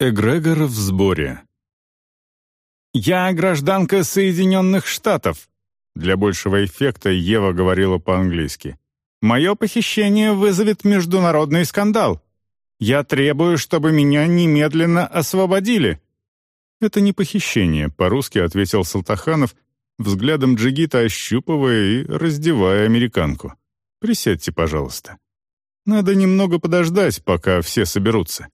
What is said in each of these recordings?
Эгрегор в сборе. «Я гражданка Соединенных Штатов», — для большего эффекта Ева говорила по-английски. «Мое похищение вызовет международный скандал. Я требую, чтобы меня немедленно освободили». «Это не похищение», — по-русски ответил Салтаханов, взглядом джигита ощупывая и раздевая американку. «Присядьте, пожалуйста. Надо немного подождать, пока все соберутся».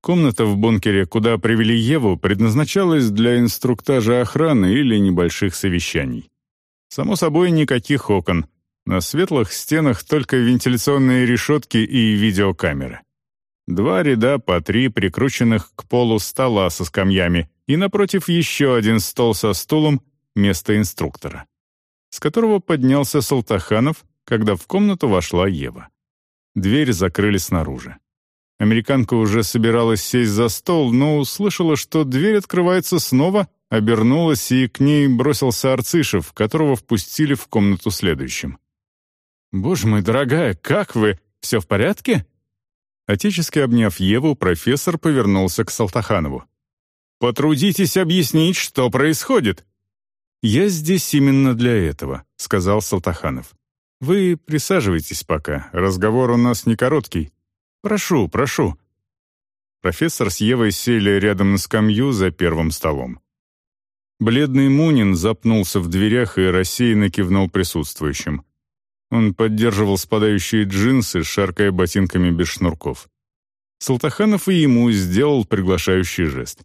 Комната в бункере, куда привели Еву, предназначалась для инструктажа охраны или небольших совещаний. Само собой, никаких окон. На светлых стенах только вентиляционные решетки и видеокамеры. Два ряда по три прикрученных к полу стола со скамьями и напротив еще один стол со стулом, место инструктора, с которого поднялся Салтаханов, когда в комнату вошла Ева. Дверь закрыли снаружи. Американка уже собиралась сесть за стол, но услышала, что дверь открывается снова, обернулась, и к ней бросился Арцишев, которого впустили в комнату следующим. «Боже мой, дорогая, как вы? Все в порядке?» Отечески обняв Еву, профессор повернулся к Салтаханову. «Потрудитесь объяснить, что происходит». «Я здесь именно для этого», — сказал Салтаханов. «Вы присаживайтесь пока, разговор у нас не короткий. «Прошу, прошу». Профессор с Евой сели рядом на скамью за первым столом. Бледный Мунин запнулся в дверях и рассеянно кивнул присутствующим. Он поддерживал спадающие джинсы, шаркая ботинками без шнурков. Салтаханов и ему сделал приглашающий жест.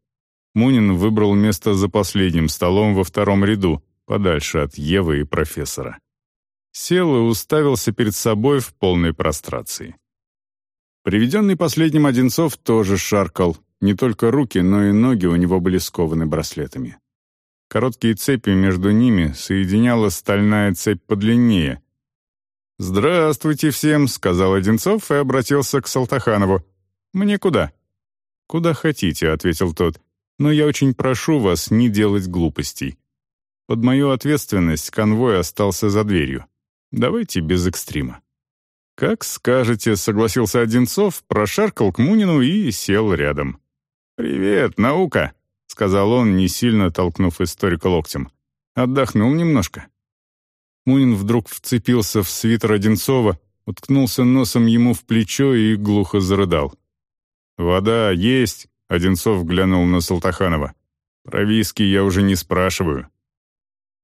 Мунин выбрал место за последним столом во втором ряду, подальше от Евы и профессора. Сел и уставился перед собой в полной прострации. Приведенный последним Одинцов тоже шаркал. Не только руки, но и ноги у него были скованы браслетами. Короткие цепи между ними соединяла стальная цепь подлиннее. «Здравствуйте всем», — сказал Одинцов и обратился к Салтаханову. «Мне куда?» «Куда хотите», — ответил тот. «Но я очень прошу вас не делать глупостей. Под мою ответственность конвой остался за дверью. Давайте без экстрима». «Как скажете», — согласился Одинцов, прошаркал к Мунину и сел рядом. «Привет, наука», — сказал он, не сильно толкнув историка локтем. «Отдохнул немножко». Мунин вдруг вцепился в свитер Одинцова, уткнулся носом ему в плечо и глухо зарыдал. «Вода есть», — Одинцов глянул на Салтаханова. «Про виски я уже не спрашиваю».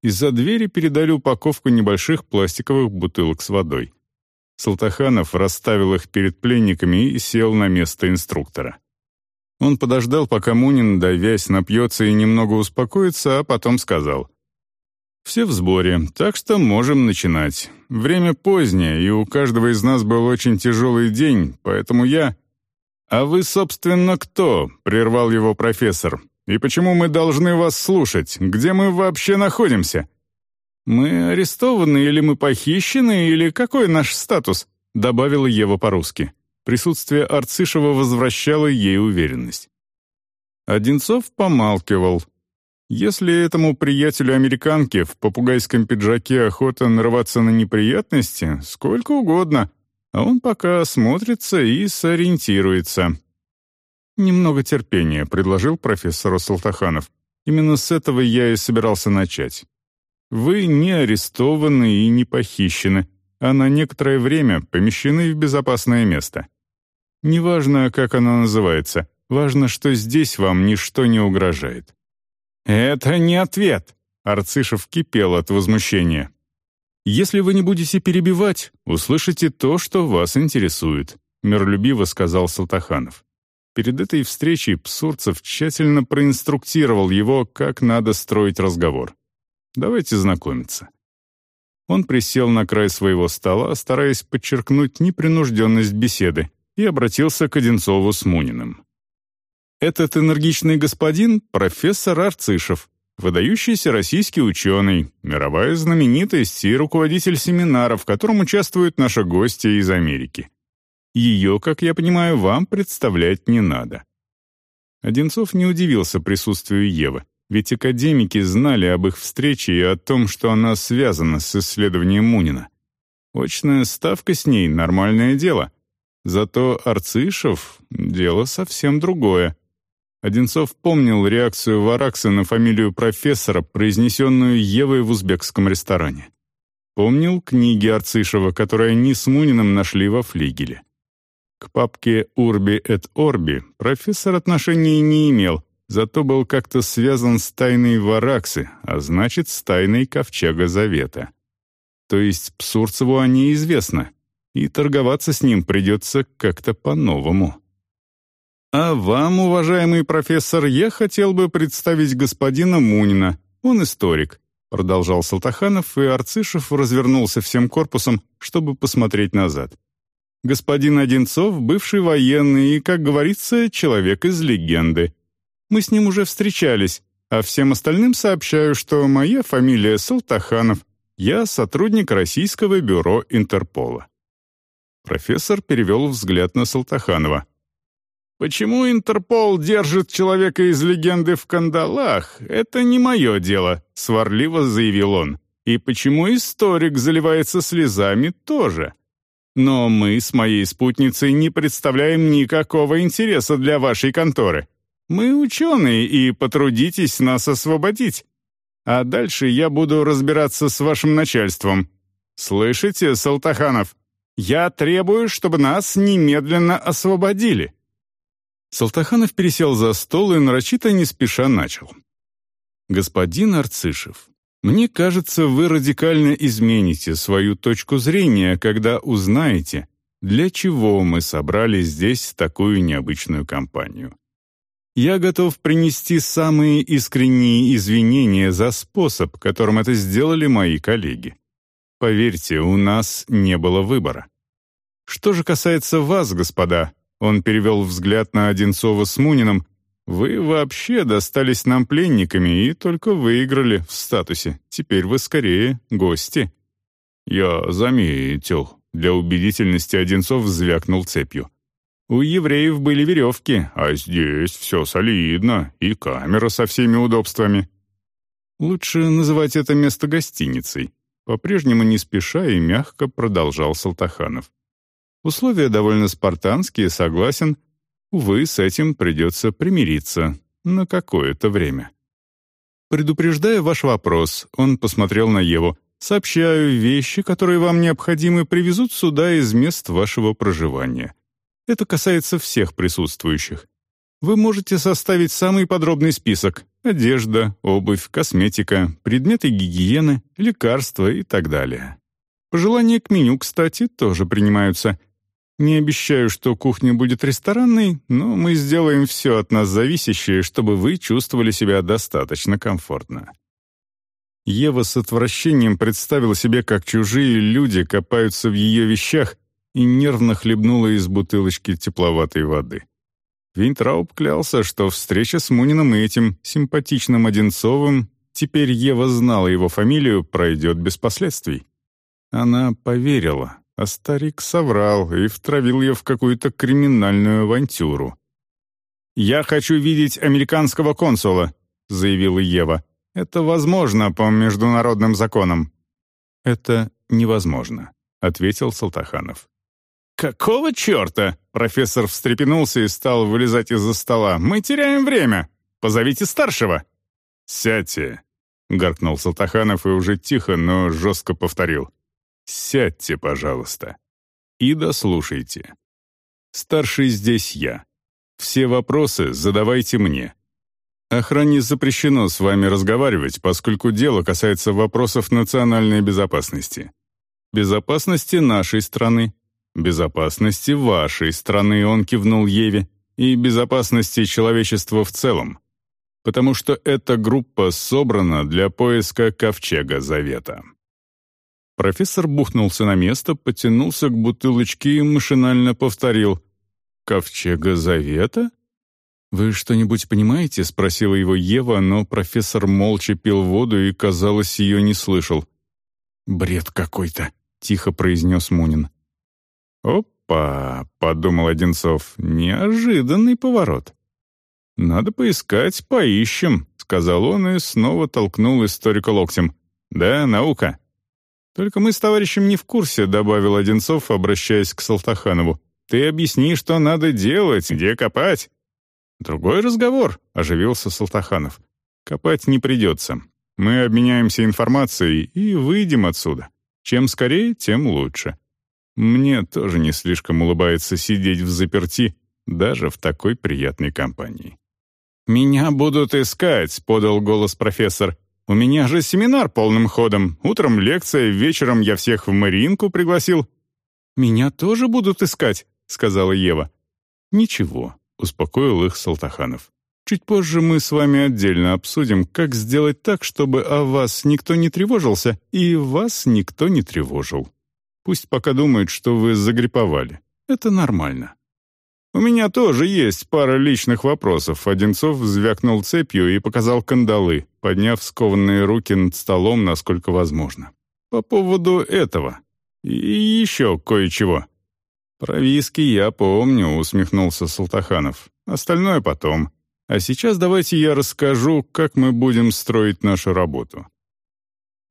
Из-за двери передали упаковку небольших пластиковых бутылок с водой. Салтаханов расставил их перед пленниками и сел на место инструктора. Он подождал, пока Мунин, давясь, напьется и немного успокоится, а потом сказал. «Все в сборе, так что можем начинать. Время позднее, и у каждого из нас был очень тяжелый день, поэтому я...» «А вы, собственно, кто?» — прервал его профессор. «И почему мы должны вас слушать? Где мы вообще находимся?» «Мы арестованы или мы похищены, или какой наш статус?» — добавила Ева по-русски. Присутствие Арцишева возвращало ей уверенность. Одинцов помалкивал. Если этому приятелю американки в попугайском пиджаке охота нарываться на неприятности, сколько угодно, а он пока осмотрится и сориентируется. «Немного терпения», — предложил профессор Салтаханов. «Именно с этого я и собирался начать. Вы не арестованы и не похищены, а на некоторое время помещены в безопасное место. Неважно, как оно называется, важно, что здесь вам ничто не угрожает». «Это не ответ!» — Арцишев кипел от возмущения. «Если вы не будете перебивать, услышите то, что вас интересует», — миролюбиво сказал Салтаханов. Перед этой встречей Псурцев тщательно проинструктировал его, как надо строить разговор. Давайте знакомиться». Он присел на край своего стола, стараясь подчеркнуть непринужденность беседы, и обратился к Одинцову с Муниным. «Этот энергичный господин — профессор Арцишев, выдающийся российский ученый, мировая знаменитость и руководитель семинара, в котором участвуют наши гости из Америки. Ее, как я понимаю, вам представлять не надо». Одинцов не удивился присутствию Евы. Ведь академики знали об их встрече и о том, что она связана с исследованием Мунина. Очная ставка с ней — нормальное дело. Зато Арцишев — дело совсем другое. Одинцов помнил реакцию Варакса на фамилию профессора, произнесенную Евой в узбекском ресторане. Помнил книги Арцишева, которые они с Муниным нашли во флигеле. К папке «Урби эт Орби» профессор отношений не имел, зато был как-то связан с тайной Вараксы, а значит, с тайной Ковчега Завета. То есть Псурцеву о ней известно, и торговаться с ним придется как-то по-новому. А вам, уважаемый профессор, я хотел бы представить господина Мунина. Он историк, продолжал Салтаханов, и Арцишев развернулся всем корпусом, чтобы посмотреть назад. Господин Одинцов — бывший военный и, как говорится, человек из легенды. Мы с ним уже встречались, а всем остальным сообщаю, что моя фамилия Салтаханов, я сотрудник Российского бюро Интерпола. Профессор перевел взгляд на Салтаханова. Почему Интерпол держит человека из легенды в кандалах, это не мое дело, сварливо заявил он. И почему историк заливается слезами тоже. Но мы с моей спутницей не представляем никакого интереса для вашей конторы. Мы ученые, и потрудитесь нас освободить. А дальше я буду разбираться с вашим начальством. Слышите, Салтаханов? Я требую, чтобы нас немедленно освободили. Салтаханов пересел за стол и нарочито не спеша начал. «Господин Арцишев, мне кажется, вы радикально измените свою точку зрения, когда узнаете, для чего мы собрали здесь такую необычную компанию. Я готов принести самые искренние извинения за способ, которым это сделали мои коллеги. Поверьте, у нас не было выбора. Что же касается вас, господа, он перевел взгляд на Одинцова с Муниным. «Вы вообще достались нам пленниками и только выиграли в статусе. Теперь вы скорее гости». «Я заметил». Для убедительности Одинцов звякнул цепью. «У евреев были веревки, а здесь все солидно, и камера со всеми удобствами». «Лучше называть это место гостиницей», по-прежнему не спеша и мягко продолжал Салтаханов. Условия довольно спартанские, согласен. Увы, с этим придется примириться на какое-то время. Предупреждая ваш вопрос, он посмотрел на Еву. Сообщаю, вещи, которые вам необходимы, привезут сюда из мест вашего проживания. Это касается всех присутствующих. Вы можете составить самый подробный список — одежда, обувь, косметика, предметы гигиены, лекарства и так далее. Пожелания к меню, кстати, тоже принимаются — не обещаю, что кухня будет ресторанной, но мы сделаем все от нас зависящее, чтобы вы чувствовали себя достаточно комфортно». Ева с отвращением представила себе, как чужие люди копаются в ее вещах и нервно хлебнула из бутылочки тепловатой воды. Винтрауб клялся, что встреча с Муниным и этим симпатичным Одинцовым, теперь Ева знала его фамилию, пройдет без последствий. Она поверила, а старик соврал и втравил ее в какую-то криминальную авантюру. «Я хочу видеть американского консула», — заявила Ева. «Это возможно по международным законам». «Это невозможно», — ответил Салтаханов. «Какого черта?» — профессор встрепенулся и стал вылезать из-за стола. «Мы теряем время. Позовите старшего». «Сядьте», — гаркнул Салтаханов и уже тихо, но жестко повторил. Сядьте, пожалуйста. И дослушайте. Старший здесь я. Все вопросы задавайте мне. Охране запрещено с вами разговаривать, поскольку дело касается вопросов национальной безопасности. Безопасности нашей страны, безопасности вашей страны, он кивнул Еве, и безопасности человечества в целом. Потому что эта группа собрана для поиска Ковчега Завета. Профессор бухнулся на место, потянулся к бутылочке и машинально повторил «Ковчега Завета?» «Вы что-нибудь понимаете?» — спросила его Ева, но профессор молча пил воду и, казалось, ее не слышал. «Бред какой-то», — тихо произнес Мунин. «Опа!» — подумал Одинцов. «Неожиданный поворот». «Надо поискать, поищем», — сказал он и снова толкнул историка локтем. «Да, наука. «Только мы с товарищем не в курсе», — добавил Одинцов, обращаясь к Салтаханову. «Ты объясни, что надо делать, где копать». «Другой разговор», — оживился Салтаханов. «Копать не придется. Мы обменяемся информацией и выйдем отсюда. Чем скорее, тем лучше. Мне тоже не слишком улыбается сидеть в заперти, даже в такой приятной компании». «Меня будут искать», — подал голос профессор. «У меня же семинар полным ходом. Утром лекция, вечером я всех в Мариинку пригласил». «Меня тоже будут искать», — сказала Ева. «Ничего», — успокоил их Салтаханов. «Чуть позже мы с вами отдельно обсудим, как сделать так, чтобы о вас никто не тревожился и вас никто не тревожил. Пусть пока думают, что вы загриповали. Это нормально». «У меня тоже есть пара личных вопросов», — Одинцов звякнул цепью и показал кандалы, подняв скованные руки над столом, насколько возможно. «По поводу этого. И еще кое-чего». «Про виски я помню», — усмехнулся Салтаханов. «Остальное потом. А сейчас давайте я расскажу, как мы будем строить нашу работу».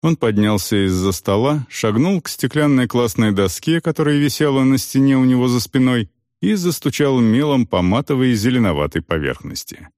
Он поднялся из-за стола, шагнул к стеклянной классной доске, которая висела на стене у него за спиной, и застучал мелом по матовой зеленоватой поверхности.